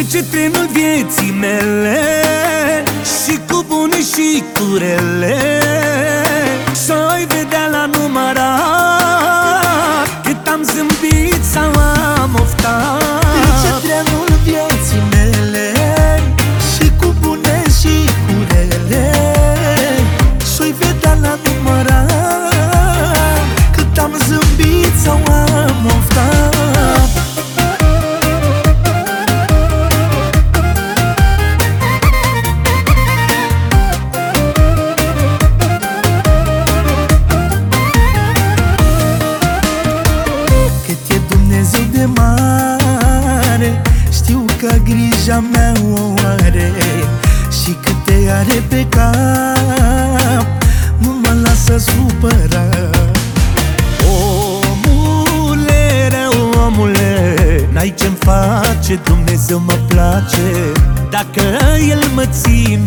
Trece trenul vieții mele Și cu bune și cu rele mare Știu că grija mea o are Și cât te are pe cap. Nu mă lasă supărat Omule, rău omule N-ai ce-mi face, Dumnezeu mă place. Dacă El mă ține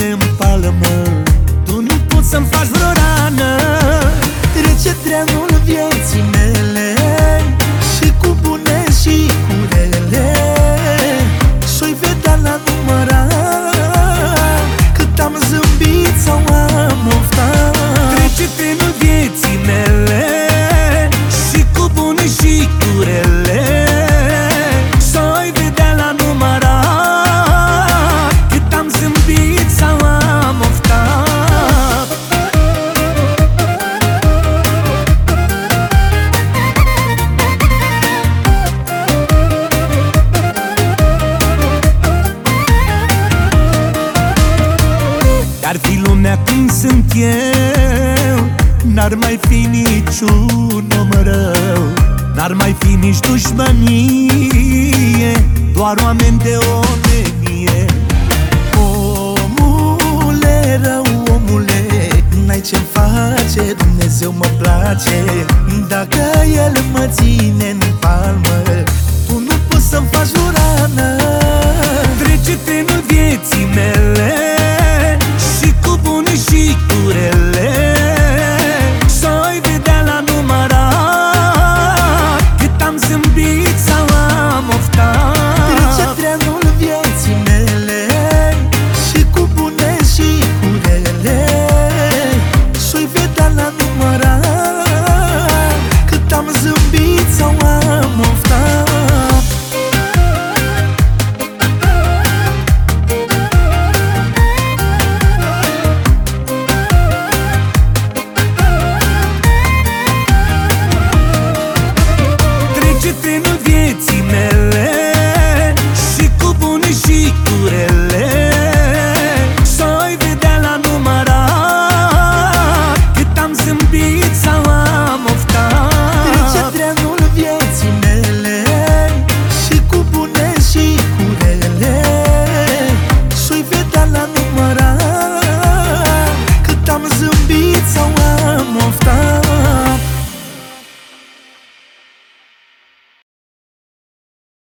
lumea cum sunt eu. N-ar mai fi niciun om rău N-ar mai fi nici dușmănie Doar oameni de omenie. Omule, rău omule N-ai ce-mi face, Dumnezeu mă place. Dacă El mă ține în